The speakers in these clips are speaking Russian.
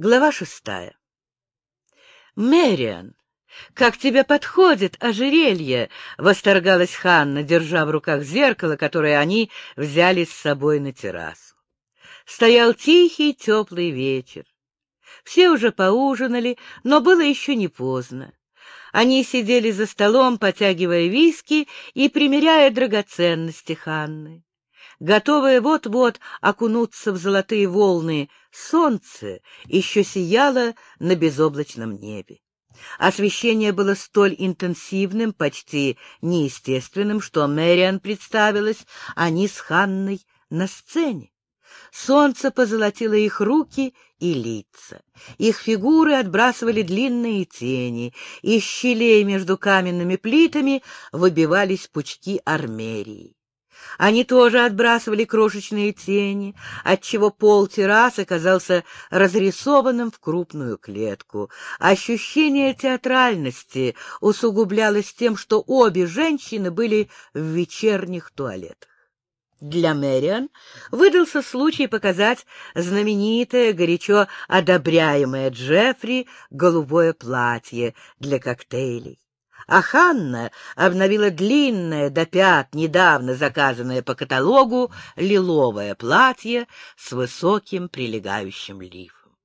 Глава шестая. «Мэриан, как тебе подходит ожерелье!» — восторгалась Ханна, держа в руках зеркало, которое они взяли с собой на террасу. Стоял тихий теплый вечер. Все уже поужинали, но было еще не поздно. Они сидели за столом, потягивая виски и примеряя драгоценности Ханны готовое вот-вот окунуться в золотые волны, солнце еще сияло на безоблачном небе. Освещение было столь интенсивным, почти неестественным, что Мэриан представилась они с Ханной на сцене. Солнце позолотило их руки и лица. Их фигуры отбрасывали длинные тени. Из щелей между каменными плитами выбивались пучки армерии. Они тоже отбрасывали крошечные тени, отчего пол террасы казался разрисованным в крупную клетку. Ощущение театральности усугублялось тем, что обе женщины были в вечерних туалетах. Для Мэриан выдался случай показать знаменитое, горячо одобряемое Джеффри голубое платье для коктейлей а Ханна обновила длинное до пят, недавно заказанное по каталогу, лиловое платье с высоким прилегающим лифом.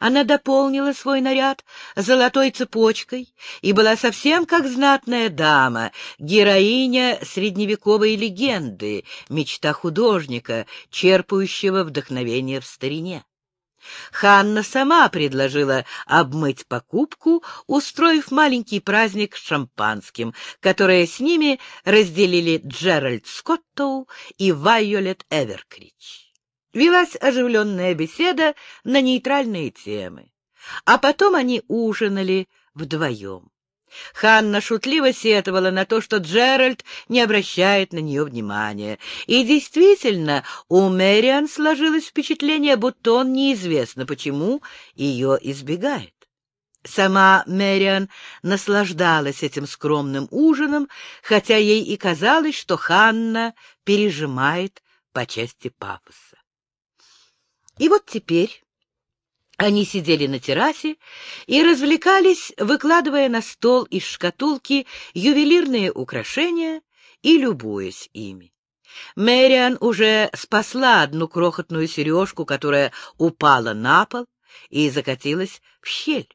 Она дополнила свой наряд золотой цепочкой и была совсем как знатная дама, героиня средневековой легенды, мечта художника, черпающего вдохновение в старине. Ханна сама предложила обмыть покупку, устроив маленький праздник с шампанским, которое с ними разделили Джеральд Скоттоу и Вайолет Эверкрич. Велась оживленная беседа на нейтральные темы, а потом они ужинали вдвоем. Ханна шутливо сетовала на то, что Джеральд не обращает на нее внимания. И действительно, у Мэриан сложилось впечатление, будто он неизвестно почему ее избегает. Сама Мэриан наслаждалась этим скромным ужином, хотя ей и казалось, что Ханна пережимает по части пафоса. И вот теперь они сидели на террасе и развлекались, выкладывая на стол из шкатулки ювелирные украшения и любуясь ими. Мэриан уже спасла одну крохотную сережку, которая упала на пол и закатилась в щель.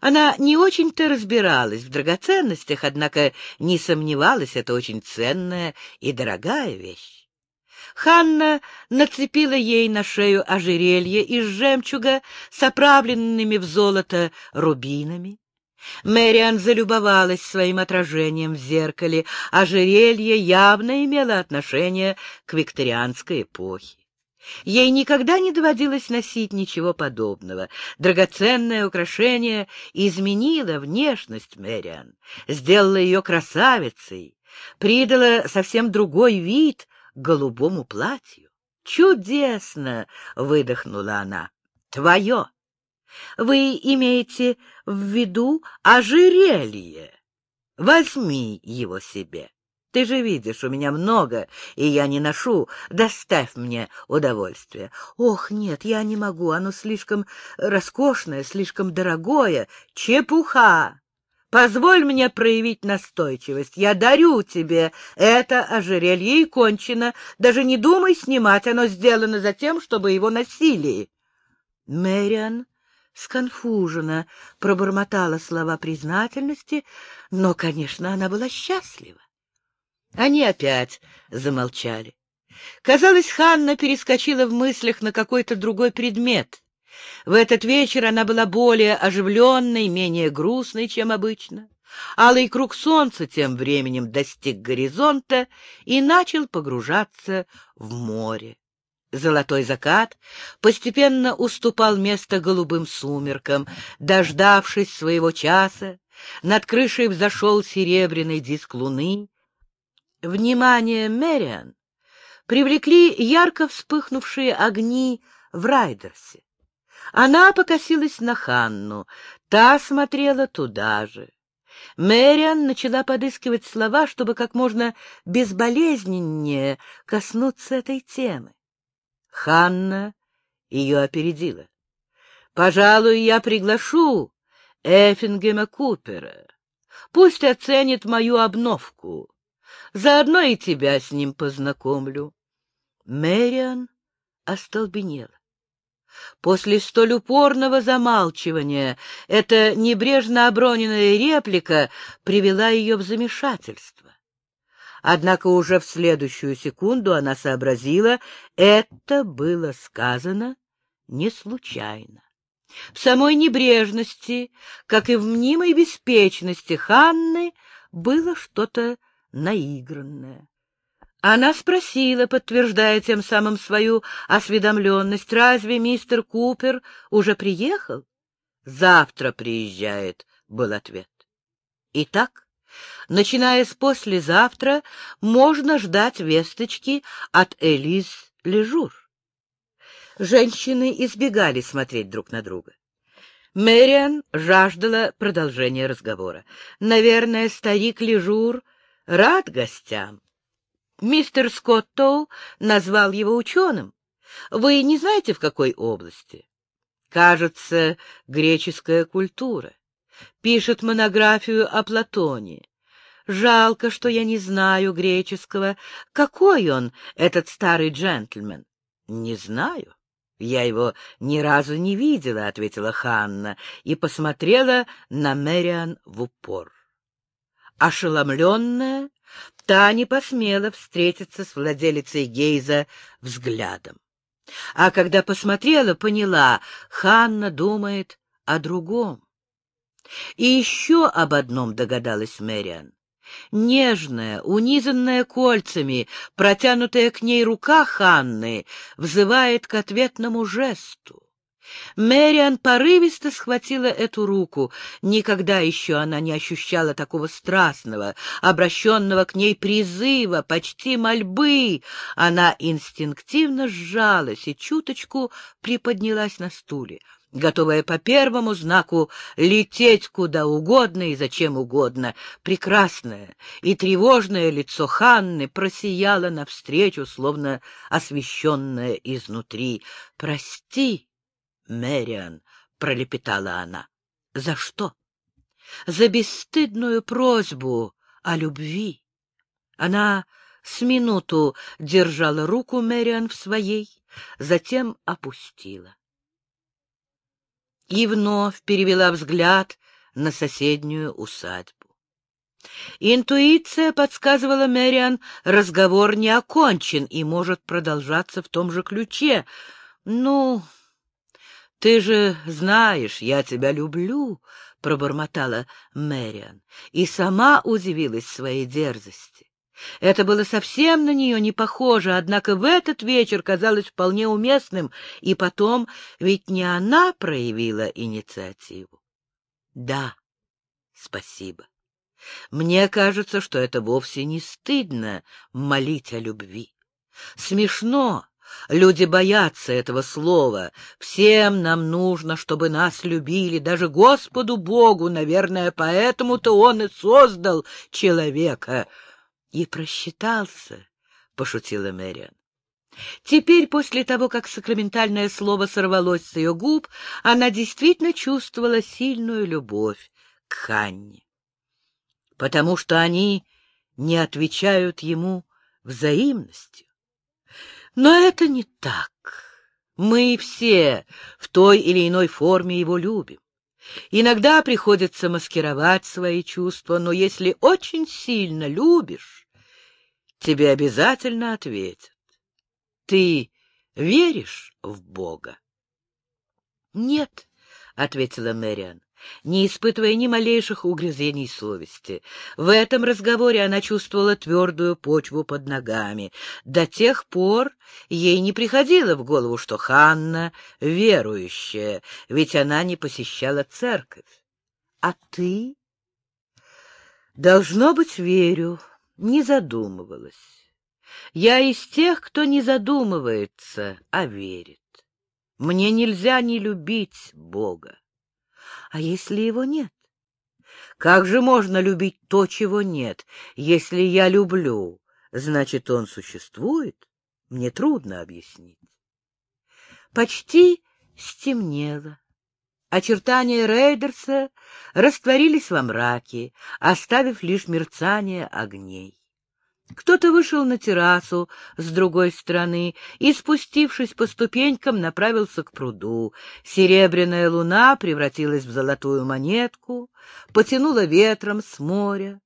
Она не очень-то разбиралась в драгоценностях, однако не сомневалась, это очень ценная и дорогая вещь. Ханна нацепила ей на шею ожерелье из жемчуга с оправленными в золото рубинами. Мэриан залюбовалась своим отражением в зеркале. Ожерелье явно имело отношение к викторианской эпохе. Ей никогда не доводилось носить ничего подобного. Драгоценное украшение изменило внешность Мэриан, сделало ее красавицей, придало совсем другой вид голубому платью. «Чудесно!» — выдохнула она. «Твое! Вы имеете в виду ожерелье? Возьми его себе. Ты же видишь, у меня много, и я не ношу. Доставь мне удовольствие. Ох, нет, я не могу, оно слишком роскошное, слишком дорогое. Чепуха! Позволь мне проявить настойчивость. Я дарю тебе это ожерелье и кончено. Даже не думай снимать, оно сделано за тем, чтобы его носили. Мэриан сконфуженно пробормотала слова признательности, но, конечно, она была счастлива. Они опять замолчали. Казалось, Ханна перескочила в мыслях на какой-то другой предмет. В этот вечер она была более оживленной, менее грустной, чем обычно. Алый круг солнца тем временем достиг горизонта и начал погружаться в море. Золотой закат постепенно уступал место голубым сумеркам. Дождавшись своего часа, над крышей взошел серебряный диск луны. Внимание Мэриан привлекли ярко вспыхнувшие огни в Райдерсе. Она покосилась на Ханну, та смотрела туда же. Мэриан начала подыскивать слова, чтобы как можно безболезненнее коснуться этой темы. Ханна ее опередила. Пожалуй, я приглашу Эффингема Купера. Пусть оценит мою обновку. Заодно и тебя с ним познакомлю. Мэриан остолбенела. После столь упорного замалчивания эта небрежно оброненная реплика привела ее в замешательство. Однако уже в следующую секунду она сообразила, это было сказано не случайно. В самой небрежности, как и в мнимой беспечности Ханны, было что-то наигранное. Она спросила, подтверждая тем самым свою осведомленность, разве мистер Купер уже приехал? Завтра приезжает, был ответ. Итак, начиная с послезавтра, можно ждать весточки от Элис Лежур. Женщины избегали смотреть друг на друга. Мэриан жаждала продолжения разговора. Наверное, старик Лежур рад гостям. Мистер Скоттоу назвал его ученым. Вы не знаете, в какой области? Кажется, греческая культура. Пишет монографию о Платоне. Жалко, что я не знаю греческого. Какой он, этот старый джентльмен? Не знаю. Я его ни разу не видела, — ответила Ханна и посмотрела на Мэриан в упор. Ошеломленная, Та не посмела встретиться с владелицей Гейза взглядом. А когда посмотрела, поняла, Ханна думает о другом. И еще об одном догадалась Мэриан. Нежная, унизанная кольцами, протянутая к ней рука Ханны, взывает к ответному жесту. Мэриан порывисто схватила эту руку. Никогда еще она не ощущала такого страстного, обращенного к ней призыва, почти мольбы. Она инстинктивно сжалась и чуточку приподнялась на стуле, готовая по первому знаку лететь куда угодно и зачем угодно. Прекрасное и тревожное лицо Ханны просияло навстречу, словно освещенное изнутри. «Прости!» Мэриан, — пролепетала она. — За что? — За бесстыдную просьбу о любви. Она с минуту держала руку Мэриан в своей, затем опустила. И вновь перевела взгляд на соседнюю усадьбу. Интуиция подсказывала Мэриан, разговор не окончен и может продолжаться в том же ключе. Ну, «Ты же знаешь, я тебя люблю», — пробормотала Мэриан, и сама удивилась своей дерзости. Это было совсем на нее не похоже, однако в этот вечер казалось вполне уместным, и потом ведь не она проявила инициативу. Да, спасибо. Мне кажется, что это вовсе не стыдно молить о любви. Смешно, Люди боятся этого слова. Всем нам нужно, чтобы нас любили, даже Господу Богу, наверное, поэтому-то Он и создал человека. И просчитался, — пошутила Мэриан. Теперь, после того, как сакраментальное слово сорвалось с ее губ, она действительно чувствовала сильную любовь к Ханне. Потому что они не отвечают ему взаимностью. Но это не так. Мы все в той или иной форме его любим. Иногда приходится маскировать свои чувства, но если очень сильно любишь, тебе обязательно ответят. Ты веришь в Бога? — Нет, — ответила Мэриан не испытывая ни малейших угрызений совести. В этом разговоре она чувствовала твердую почву под ногами. До тех пор ей не приходило в голову, что Ханна верующая, ведь она не посещала церковь. А ты? Должно быть, верю, не задумывалась. Я из тех, кто не задумывается, а верит. Мне нельзя не любить Бога. А если его нет? Как же можно любить то, чего нет? Если я люблю, значит, он существует? Мне трудно объяснить. Почти стемнело. Очертания Рейдерса растворились во мраке, оставив лишь мерцание огней. Кто-то вышел на террасу с другой стороны и, спустившись по ступенькам, направился к пруду. Серебряная луна превратилась в золотую монетку, потянула ветром с моря.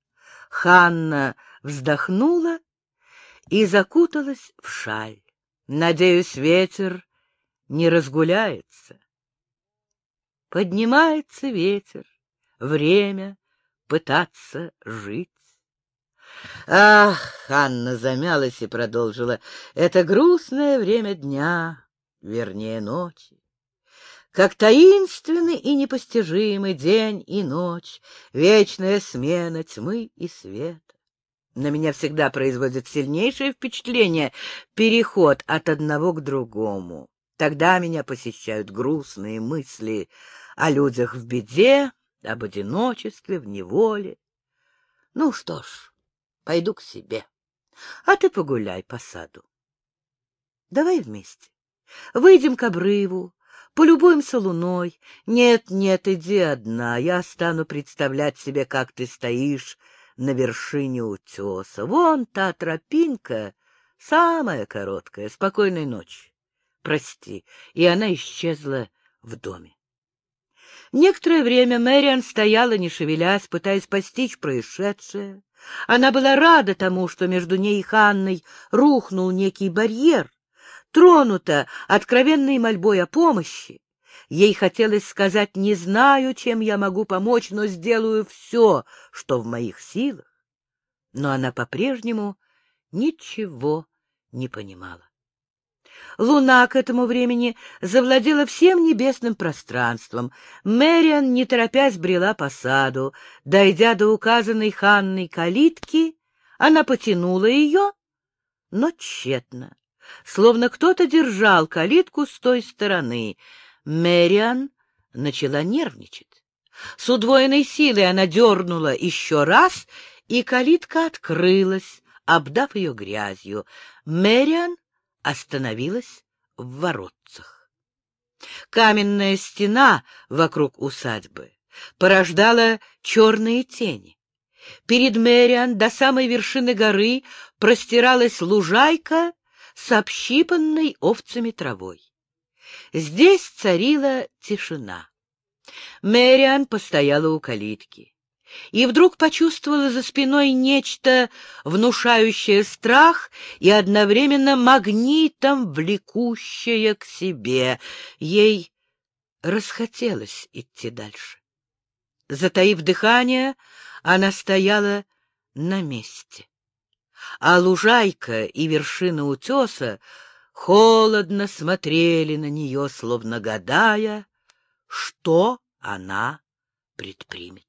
Ханна вздохнула и закуталась в шаль. Надеюсь, ветер не разгуляется. Поднимается ветер, время пытаться жить. Ах, Анна замялась и продолжила. Это грустное время дня, вернее, ночи. Как таинственный и непостижимый день и ночь, вечная смена тьмы и света. На меня всегда производит сильнейшее впечатление переход от одного к другому. Тогда меня посещают грустные мысли о людях в беде, об одиночестве, в неволе. Ну что ж, пойду к себе, а ты погуляй по саду. Давай вместе. Выйдем к обрыву, полюбуемся луной. Нет, нет, иди одна, я стану представлять себе, как ты стоишь на вершине утеса. Вон та тропинка, самая короткая. Спокойной ночи прости, и она исчезла в доме. Некоторое время Мэриан стояла, не шевелясь, пытаясь постичь происшедшее. Она была рада тому, что между ней и Ханной рухнул некий барьер, тронута откровенной мольбой о помощи. Ей хотелось сказать «не знаю, чем я могу помочь, но сделаю все, что в моих силах». Но она по-прежнему ничего не понимала. Луна к этому времени завладела всем небесным пространством. Мэриан, не торопясь, брела по саду. Дойдя до указанной Ханной калитки, она потянула ее, но тщетно, словно кто-то держал калитку с той стороны. Мэриан начала нервничать. С удвоенной силой она дернула еще раз, и калитка открылась, обдав ее грязью. Мэриан остановилась в воротцах. Каменная стена вокруг усадьбы порождала черные тени. Перед Мэриан до самой вершины горы простиралась лужайка с общипанной овцами травой. Здесь царила тишина. Мэриан постояла у калитки и вдруг почувствовала за спиной нечто, внушающее страх и одновременно магнитом влекущее к себе. Ей расхотелось идти дальше. Затаив дыхание, она стояла на месте. А лужайка и вершина утеса холодно смотрели на нее, словно гадая, что она предпримет.